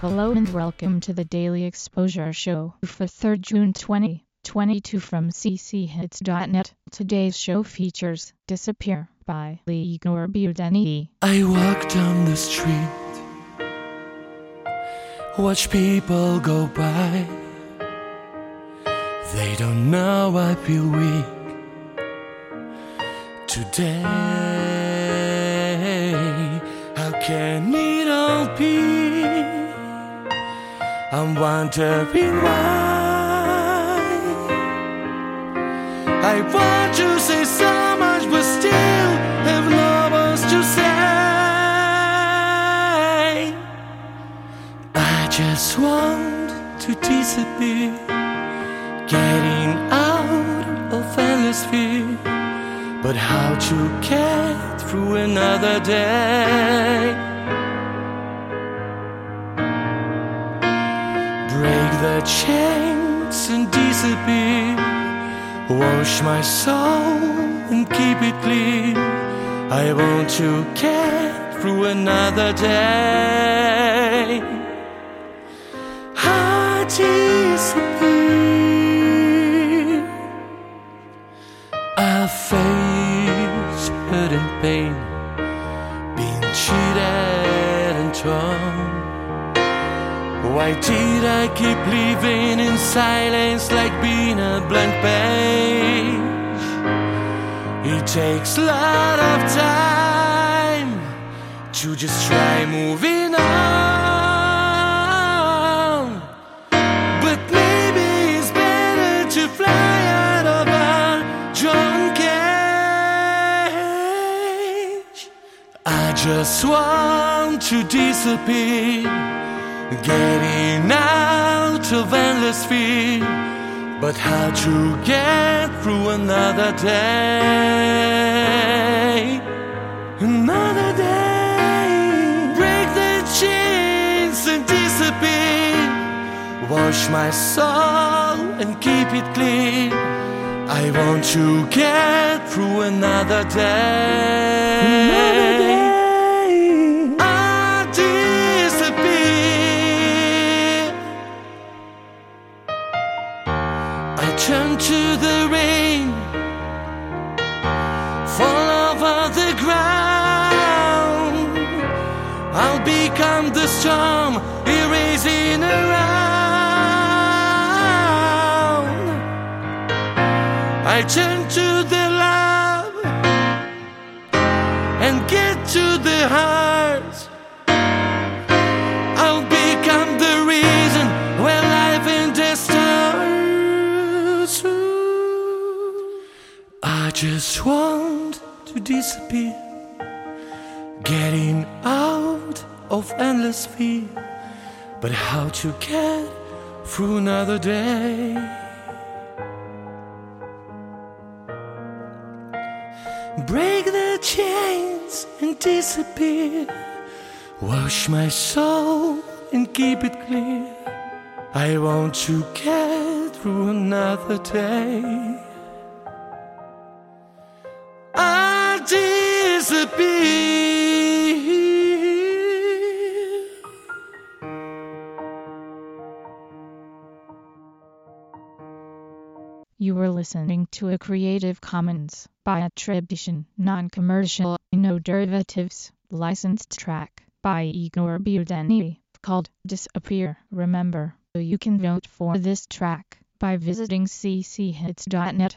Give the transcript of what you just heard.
Hello and welcome to the Daily Exposure Show for 3rd June 2022 from cchits.net. Today's show features Disappear by Igor Budeni. I walk down the street, watch people go by. They don't know I feel weak today. How can it all be? I'm wondering why. I want to say so much, but still have no words to say. I just want to disappear, getting out of endless fear. But how to get through another day? The chains and disappear. Wash my soul and keep it clean. I want to get through another day. I disappear. I face hurt and pain, Why did I keep living in silence like being a blank page? It takes a lot of time to just try moving on. But maybe it's better to fly out of a drawn cage. I just want to disappear, of endless fear. But how to get through another day? Another day. Break the chains and disappear. Wash my soul and keep it clean. I want to get through another day. Another day. The ground. I'll become the storm, erasing around. I turn to the love and get to the heart. I'll become the reason where life stars. I just want to disappear, getting out of endless fear. But how to get through another day? Break the chains and disappear. Wash my soul and keep it clear. I want to get through another day. Disappear. You were listening to a Creative Commons by attribution, non-commercial, no derivatives, licensed track by Igor Budeni called Disappear. Remember, you can vote for this track by visiting cchits.net